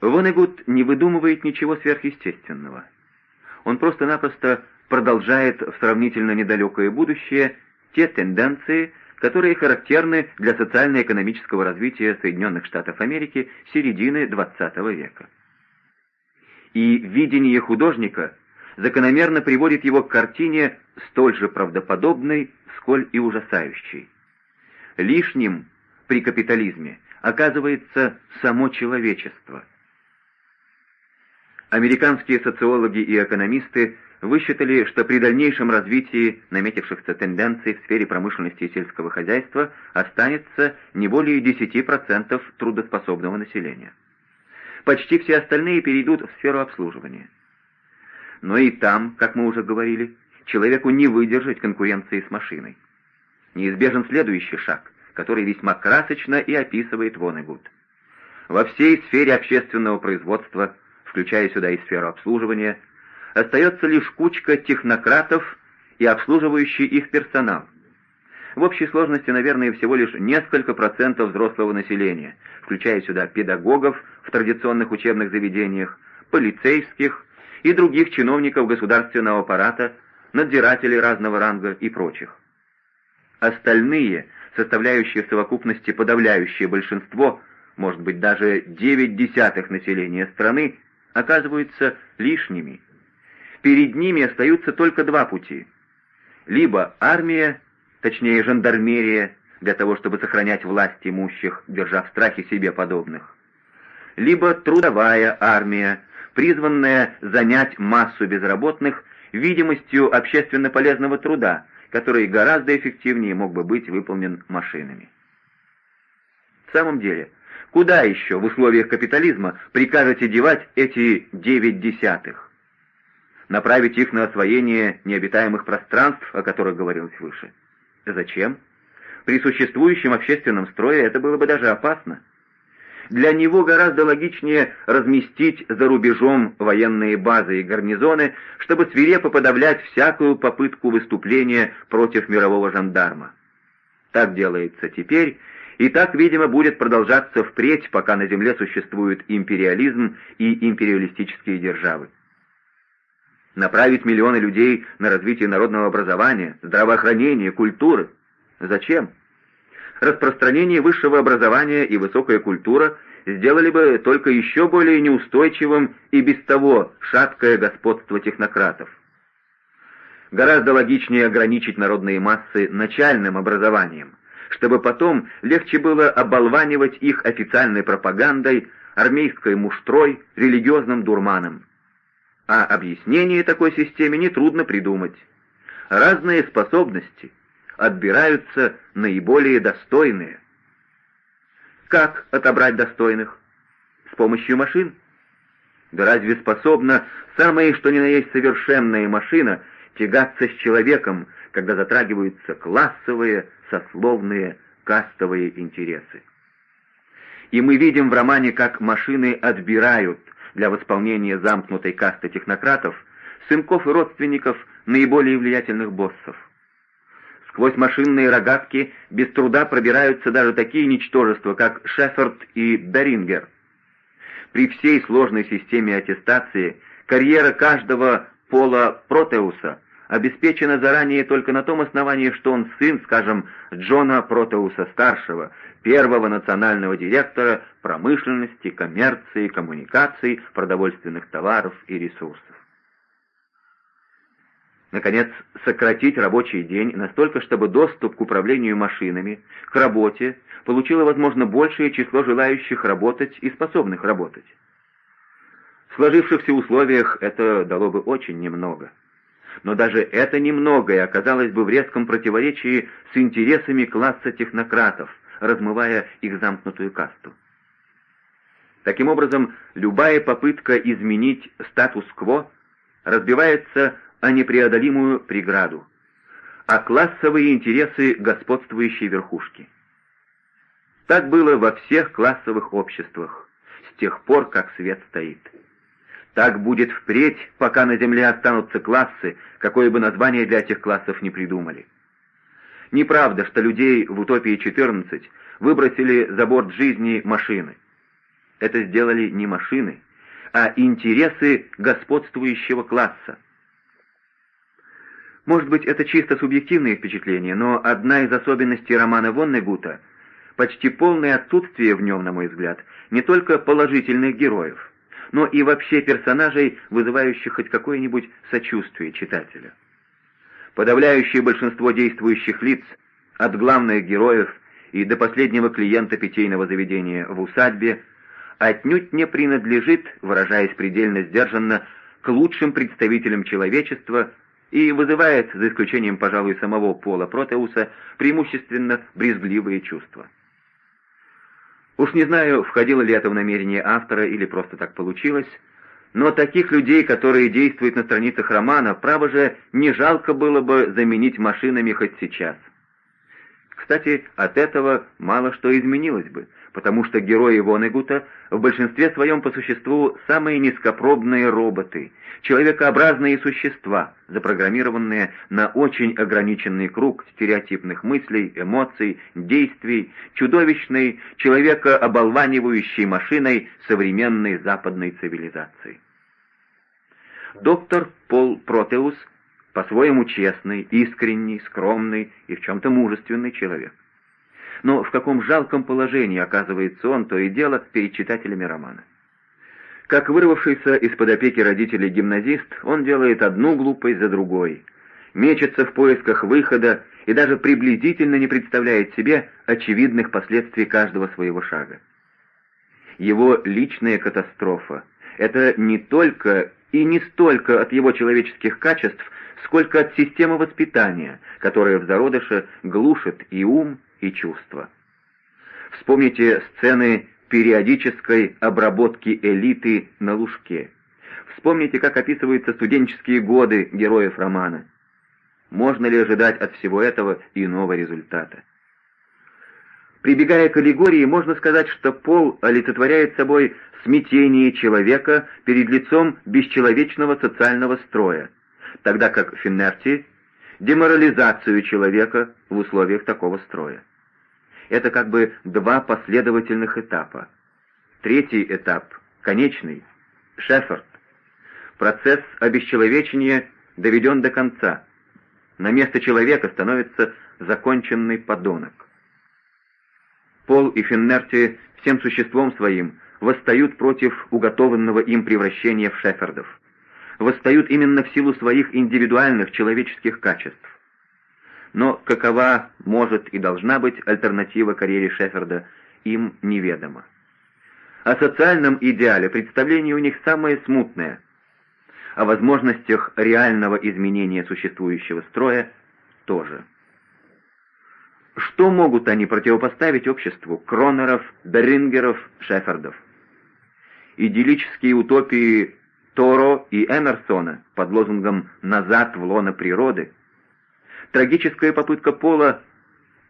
Вонегуд не выдумывает ничего сверхъестественного. Он просто-напросто продолжает в сравнительно недалекое будущее те тенденции, которые характерны для социально-экономического развития Соединенных Штатов Америки середины XX века. И видение художника закономерно приводит его к картине столь же правдоподобной, сколь и ужасающей. Лишним при капитализме оказывается само человечество. Американские социологи и экономисты высчитали, что при дальнейшем развитии наметившихся тенденций в сфере промышленности и сельского хозяйства останется не более 10% трудоспособного населения. Почти все остальные перейдут в сферу обслуживания. Но и там, как мы уже говорили, человеку не выдержать конкуренции с машиной. Неизбежен следующий шаг, который весьма красочно и описывает Вонегуд. Во всей сфере общественного производства, включая сюда и сферу обслуживания, остается лишь кучка технократов и обслуживающий их персонал. В общей сложности, наверное, всего лишь несколько процентов взрослого населения, включая сюда педагогов в традиционных учебных заведениях, полицейских и других чиновников государственного аппарата, надзирателей разного ранга и прочих. Остальные, составляющие в совокупности подавляющее большинство, может быть даже 9 десятых населения страны, оказываются лишними, перед ними остаются только два пути. Либо армия, точнее жандармерия, для того, чтобы сохранять власть имущих, держа в страхе себе подобных. Либо трудовая армия, призванная занять массу безработных видимостью общественно полезного труда, который гораздо эффективнее мог бы быть выполнен машинами. В самом деле, куда еще в условиях капитализма прикажете девать эти девять десятых? направить их на освоение необитаемых пространств, о которых говорилось выше. Зачем? При существующем общественном строе это было бы даже опасно. Для него гораздо логичнее разместить за рубежом военные базы и гарнизоны, чтобы свирепо подавлять всякую попытку выступления против мирового жандарма. Так делается теперь, и так, видимо, будет продолжаться впредь, пока на Земле существует империализм и империалистические державы направить миллионы людей на развитие народного образования, здравоохранения, культуры. Зачем? Распространение высшего образования и высокая культура сделали бы только еще более неустойчивым и без того шаткое господство технократов. Гораздо логичнее ограничить народные массы начальным образованием, чтобы потом легче было оболванивать их официальной пропагандой, армейской муштрой, религиозным дурманом а объяснение такой системе нетрудно придумать. Разные способности отбираются наиболее достойные. Как отобрать достойных? С помощью машин? Да разве способна самая что ни на есть совершенная машина тягаться с человеком, когда затрагиваются классовые, сословные, кастовые интересы? И мы видим в романе, как машины отбирают для восполнения замкнутой касты технократов, сынков и родственников наиболее влиятельных боссов. Сквозь машинные рогатки без труда пробираются даже такие ничтожества, как Шеффорд и Берингер. При всей сложной системе аттестации карьера каждого пола Протеуса обеспечена заранее только на том основании, что он сын, скажем, Джона Протеуса-старшего, первого национального директора промышленности, коммерции, коммуникаций, продовольственных товаров и ресурсов. Наконец, сократить рабочий день настолько, чтобы доступ к управлению машинами, к работе, получило, возможно, большее число желающих работать и способных работать. В сложившихся условиях это дало бы очень немного. Но даже это немногое оказалось бы в резком противоречии с интересами класса технократов, размывая их замкнутую касту. Таким образом, любая попытка изменить статус-кво разбивается о непреодолимую преграду, о классовые интересы господствующей верхушки. Так было во всех классовых обществах, с тех пор, как свет стоит. Так будет впредь, пока на Земле останутся классы, какое бы название для этих классов не придумали. Неправда, что людей в «Утопии 14» выбросили за борт жизни машины. это сделали не машины, а интересы господствующего класса. Может быть, это чисто субъективные впечатления, но одна из особенностей романа Воннегута — почти полное отсутствие в нем, на мой взгляд, не только положительных героев, но и вообще персонажей, вызывающих хоть какое-нибудь сочувствие читателя. Подавляющее большинство действующих лиц, от главных героев и до последнего клиента питейного заведения в усадьбе, отнюдь не принадлежит, выражаясь предельно сдержанно, к лучшим представителям человечества и вызывает, за исключением, пожалуй, самого Пола Протеуса, преимущественно брезгливые чувства. Уж не знаю, входило ли это в намерение автора или просто так получилось, но таких людей, которые действуют на страницах романа, право же, не жалко было бы заменить машинами хоть сейчас. Кстати, от этого мало что изменилось бы, потому что герои Вонегута в большинстве своем по существу самые низкопробные роботы, человекообразные существа, запрограммированные на очень ограниченный круг стереотипных мыслей, эмоций, действий, чудовищной, человека-оболванивающей машиной современной западной цивилизации. Доктор Пол Протеус по-своему честный, искренний, скромный и в чем-то мужественный человек. Но в каком жалком положении оказывается он то и дело перед читателями романа. Как вырвавшийся из-под опеки родителей гимназист, он делает одну глупость за другой, мечется в поисках выхода и даже приблизительно не представляет себе очевидных последствий каждого своего шага. Его личная катастрофа — это не только и не столько от его человеческих качеств, сколько от системы воспитания, которая в зародыше глушит и ум, и чувства. Вспомните сцены периодической обработки элиты на Лужке. Вспомните, как описываются студенческие годы героев романа. Можно ли ожидать от всего этого иного результата? Прибегая к аллегории, можно сказать, что пол олицетворяет собой смятение человека перед лицом бесчеловечного социального строя, тогда как Финнерти — деморализацию человека в условиях такого строя. Это как бы два последовательных этапа. Третий этап, конечный, Шеффорд. Процесс обесчеловечения доведен до конца. На место человека становится законченный подонок. Пол и Финнерти всем существом своим восстают против уготованного им превращения в Шеффордов восстают именно в силу своих индивидуальных человеческих качеств. Но какова может и должна быть альтернатива карьере Шеферда, им неведомо. О социальном идеале представление у них самое смутное. О возможностях реального изменения существующего строя тоже. Что могут они противопоставить обществу Кронеров, Берингеров, Шефердов? Идиллические утопии Торо и Эмерсона под лозунгом «назад в лоно природы», трагическая попытка Пола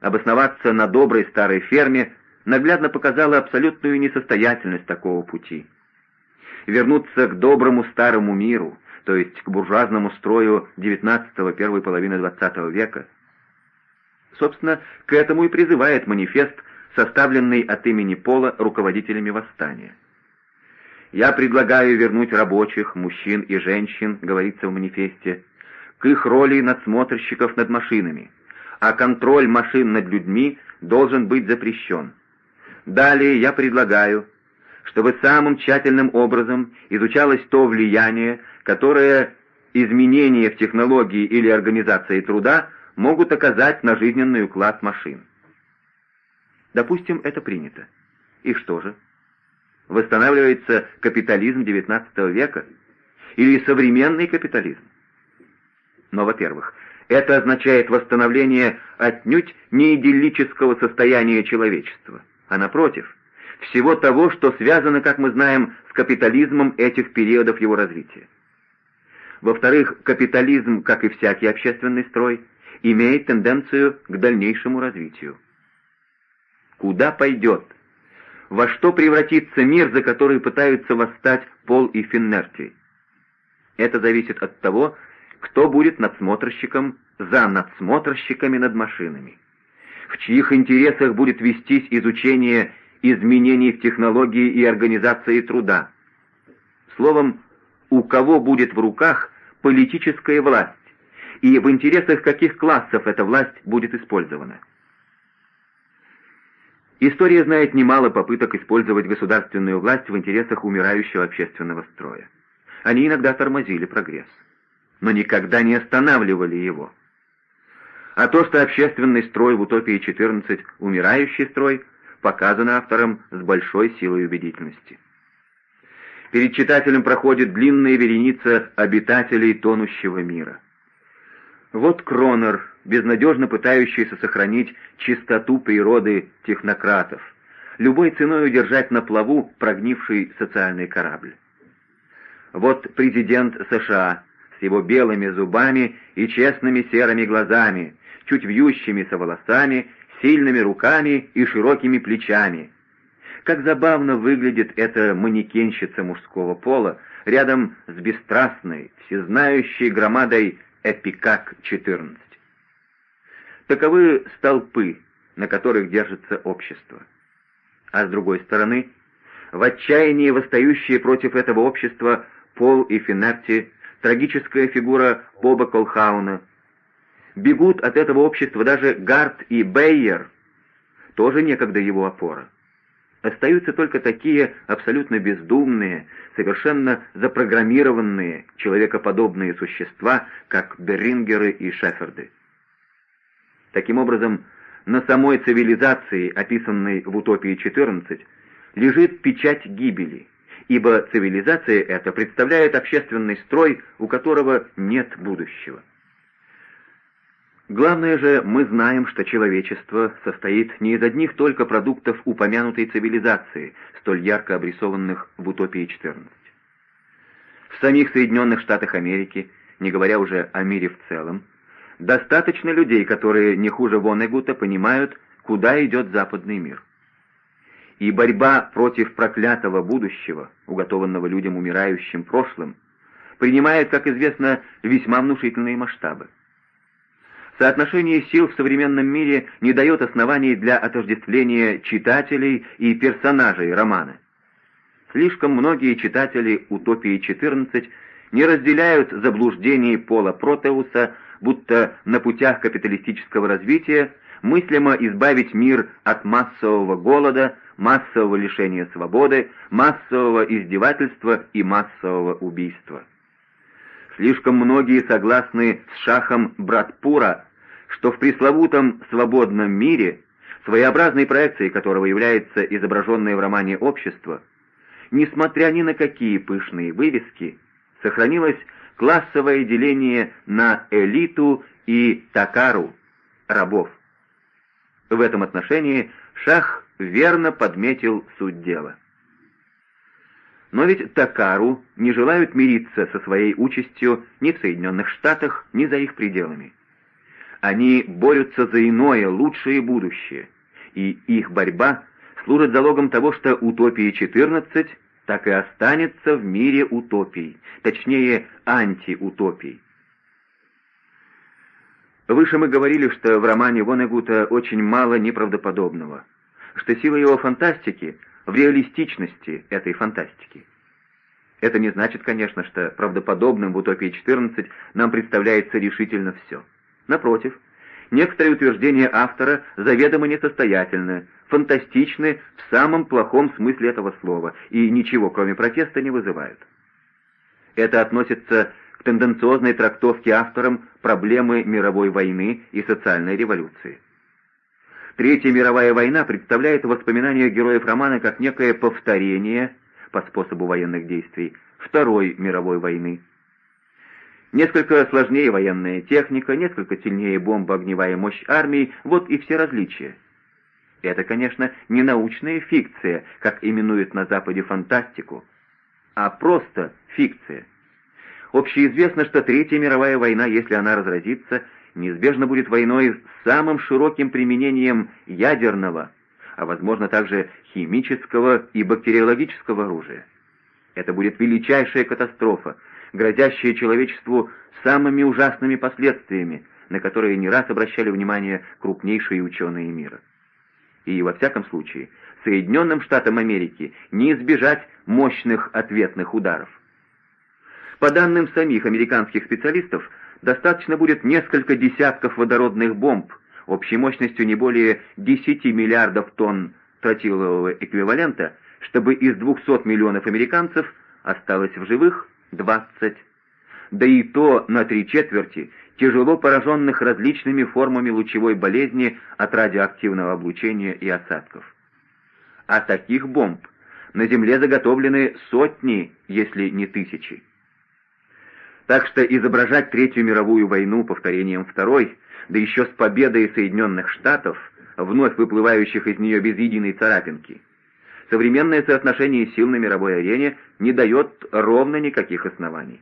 обосноваться на доброй старой ферме наглядно показала абсолютную несостоятельность такого пути. Вернуться к доброму старому миру, то есть к буржуазному строю XIX первой половины XX века. Собственно, к этому и призывает манифест, составленный от имени Пола руководителями восстания. Я предлагаю вернуть рабочих, мужчин и женщин, говорится в манифесте, к их роли надсмотрщиков над машинами, а контроль машин над людьми должен быть запрещен. Далее я предлагаю, чтобы самым тщательным образом изучалось то влияние, которое изменения в технологии или организации труда могут оказать на жизненный уклад машин. Допустим, это принято. И что же? восстанавливается капитализм XIX века или современный капитализм. Но, во-первых, это означает восстановление отнюдь не идиллического состояния человечества, а напротив, всего того, что связано, как мы знаем, с капитализмом этих периодов его развития. Во-вторых, капитализм, как и всякий общественный строй, имеет тенденцию к дальнейшему развитию. Куда пойдет во что превратится мир, за который пытаются восстать Пол и Финнерти. Это зависит от того, кто будет надсмотрщиком за надсмотрщиками над машинами, в чьих интересах будет вестись изучение изменений в технологии и организации труда. Словом, у кого будет в руках политическая власть, и в интересах каких классов эта власть будет использована. История знает немало попыток использовать государственную власть в интересах умирающего общественного строя. Они иногда тормозили прогресс, но никогда не останавливали его. А то, что общественный строй в «Утопии 14» — умирающий строй, показано автором с большой силой убедительности. Перед читателем проходит длинная вереница обитателей тонущего мира. Вот Кронер, безнадежно пытающийся сохранить чистоту природы технократов, любой ценой удержать на плаву прогнивший социальный корабль. Вот президент США с его белыми зубами и честными серыми глазами, чуть вьющимися волосами, сильными руками и широкими плечами. Как забавно выглядит эта манекенщица мужского пола рядом с бесстрастной, всезнающей громадой Эпикак-14. Таковы столпы, на которых держится общество. А с другой стороны, в отчаянии восстающие против этого общества Пол и Финарти, трагическая фигура Боба Колхауна, бегут от этого общества даже Гарт и Бейер, тоже некогда его опора. Остаются только такие абсолютно бездумные, совершенно запрограммированные, человекоподобные существа, как Берингеры и Шеферды. Таким образом, на самой цивилизации, описанной в «Утопии 14», лежит печать гибели, ибо цивилизация эта представляет общественный строй, у которого нет будущего. Главное же, мы знаем, что человечество состоит не из одних только продуктов упомянутой цивилизации, столь ярко обрисованных в «Утопии 14». В самих Соединенных Штатах Америки, не говоря уже о мире в целом, достаточно людей, которые не хуже Вонегута понимают, куда идет западный мир. И борьба против проклятого будущего, уготованного людям умирающим прошлым, принимает, как известно, весьма внушительные масштабы. Соотношение сил в современном мире не дает оснований для отождествления читателей и персонажей романа. Слишком многие читатели «Утопии 14» не разделяют заблуждений Пола Протеуса, будто на путях капиталистического развития мыслимо избавить мир от массового голода, массового лишения свободы, массового издевательства и массового убийства. Слишком многие согласны с шахом Братпура что в пресловутом «свободном мире», своеобразной проекцией которого является изображенное в романе общество, несмотря ни на какие пышные вывески, сохранилось классовое деление на элиту и такару, рабов. В этом отношении Шах верно подметил суть дела. Но ведь Такару не желают мириться со своей участью ни в Соединенных Штатах, ни за их пределами. Они борются за иное, лучшее будущее, и их борьба служит залогом того, что утопия 14 так и останется в мире утопий, точнее антиутопий. Выше мы говорили, что в романе Вонегута очень мало неправдоподобного, что сила его фантастики в реалистичности этой фантастики. Это не значит, конечно, что правдоподобным в «Утопии 14» нам представляется решительно все. Напротив, некоторые утверждения автора заведомо несостоятельны, фантастичны в самом плохом смысле этого слова и ничего, кроме протеста, не вызывают. Это относится к тенденциозной трактовке автором проблемы мировой войны и социальной революции. Третья мировая война представляет воспоминания героев романа как некое повторение, по способу военных действий, Второй мировой войны. Несколько сложнее военная техника, несколько сильнее бомба-огневая мощь армии, вот и все различия. Это, конечно, не научная фикция, как именуют на Западе фантастику, а просто фикция. Общеизвестно, что Третья мировая война, если она разразится, неизбежно будет войной с самым широким применением ядерного, а возможно также химического и бактериологического оружия. Это будет величайшая катастрофа, грозящее человечеству самыми ужасными последствиями, на которые не раз обращали внимание крупнейшие ученые мира. И, во всяком случае, Соединенным Штатам Америки не избежать мощных ответных ударов. По данным самих американских специалистов, достаточно будет несколько десятков водородных бомб общей мощностью не более 10 миллиардов тонн тротилового эквивалента, чтобы из 200 миллионов американцев осталось в живых 20. Да и то на три четверти тяжело пораженных различными формами лучевой болезни от радиоактивного облучения и осадков. А таких бомб на Земле заготовлены сотни, если не тысячи. Так что изображать Третью мировую войну повторением Второй, да еще с победой Соединенных Штатов, вновь выплывающих из нее без единой царапинки, современное соотношение сил на мировой арене не дает ровно никаких оснований.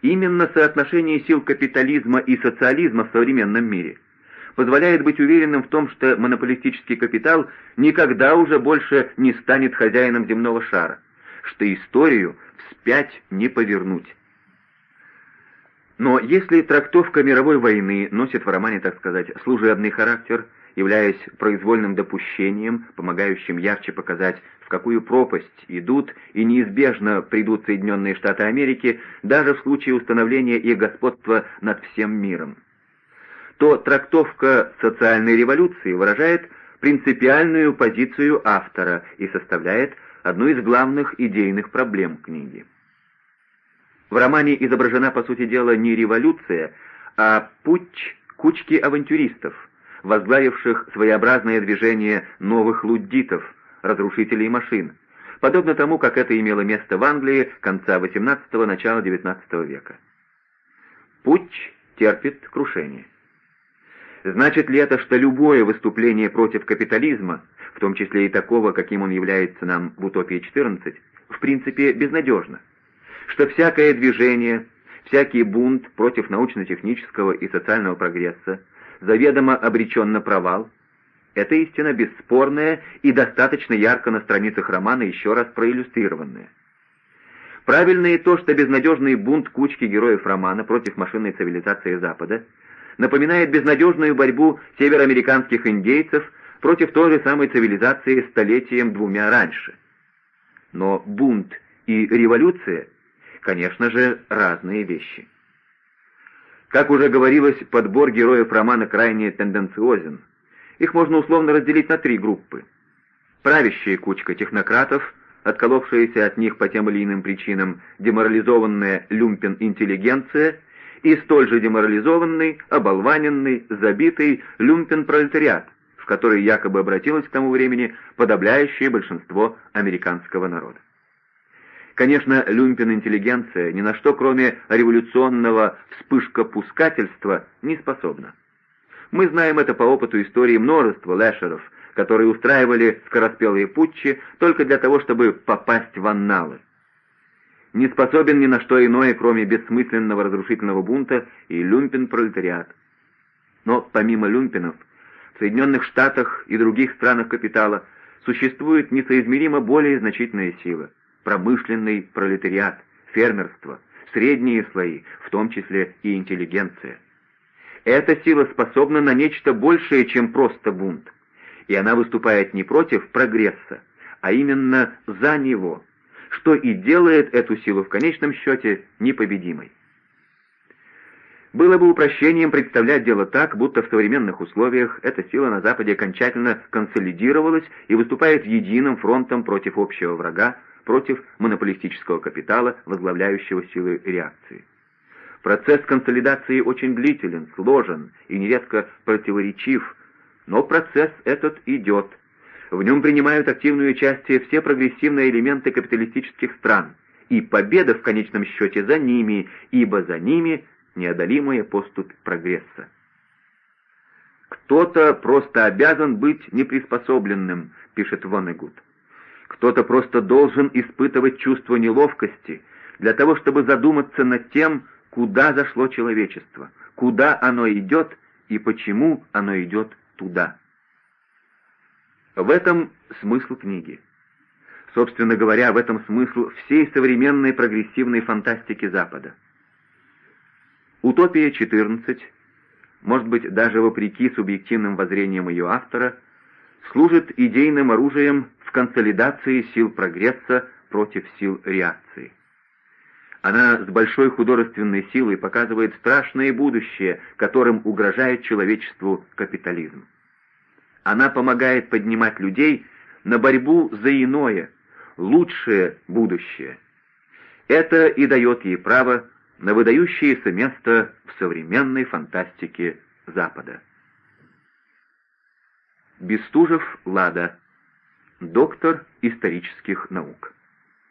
Именно соотношение сил капитализма и социализма в современном мире позволяет быть уверенным в том, что монополистический капитал никогда уже больше не станет хозяином земного шара, что историю вспять не повернуть. Но если трактовка мировой войны носит в романе, так сказать, служебный характер, являясь произвольным допущением, помогающим ярче показать, в какую пропасть идут и неизбежно придут Соединенные Штаты Америки, даже в случае установления их господства над всем миром, то трактовка социальной революции выражает принципиальную позицию автора и составляет одну из главных идейных проблем книги. В романе изображена, по сути дела, не революция, а путь кучки авантюристов, возглавивших своеобразное движение новых луддитов, разрушителей машин, подобно тому, как это имело место в Англии конца XVIII – начала XIX века. Путь терпит крушение. Значит ли это, что любое выступление против капитализма, в том числе и такого, каким он является нам в «Утопии 14», в принципе безнадежно? Что всякое движение, всякий бунт против научно-технического и социального прогресса заведомо обречен на провал, это истина бесспорная и достаточно ярко на страницах романа еще раз проиллюстрированная. Правильно и то, что безнадежный бунт кучки героев романа против машинной цивилизации Запада напоминает безнадежную борьбу североамериканских индейцев против той же самой цивилизации столетием двумя раньше. Но бунт и революция, конечно же, разные вещи. Как уже говорилось, подбор героев романа крайне тенденциозен. Их можно условно разделить на три группы. Правящая кучка технократов, отколовшаяся от них по тем или иным причинам деморализованная люмпен-интеллигенция и столь же деморализованный, оболваненный, забитый люмпен-пролетариат, в который якобы обратилось к тому времени подавляющее большинство американского народа. Конечно, люмпен-интеллигенция ни на что, кроме революционного вспышкопускательства, не способна. Мы знаем это по опыту истории множества лешеров, которые устраивали скороспелые путчи только для того, чтобы попасть в анналы. Не способен ни на что иное, кроме бессмысленного разрушительного бунта и люмпен-пролетариат. Но помимо люмпенов, в Соединенных Штатах и других странах капитала существует несоизмеримо более значительная сила — промышленный пролетариат, фермерство, средние слои, в том числе и интеллигенция. Эта сила способна на нечто большее, чем просто бунт, и она выступает не против прогресса, а именно за него, что и делает эту силу в конечном счете непобедимой. Было бы упрощением представлять дело так, будто в современных условиях эта сила на Западе окончательно консолидировалась и выступает единым фронтом против общего врага, против монополистического капитала, возглавляющего силы реакции. Процесс консолидации очень длителен, сложен и нередко противоречив, но процесс этот идет. В нем принимают активное участие все прогрессивные элементы капиталистических стран, и победа в конечном счете за ними, ибо за ними неодолимая поступь прогресса. «Кто-то просто обязан быть неприспособленным», — пишет Воннегут. Кто-то просто должен испытывать чувство неловкости для того, чтобы задуматься над тем, куда зашло человечество, куда оно идет и почему оно идет туда. В этом смысл книги. Собственно говоря, в этом смысл всей современной прогрессивной фантастики Запада. «Утопия 14», может быть, даже вопреки субъективным воззрениям ее автора, служит идейным оружием в консолидации сил прогресса против сил реакции. Она с большой художественной силой показывает страшное будущее, которым угрожает человечеству капитализм. Она помогает поднимать людей на борьбу за иное, лучшее будущее. Это и дает ей право на выдающееся место в современной фантастике Запада. Бестужев Лада, доктор исторических наук.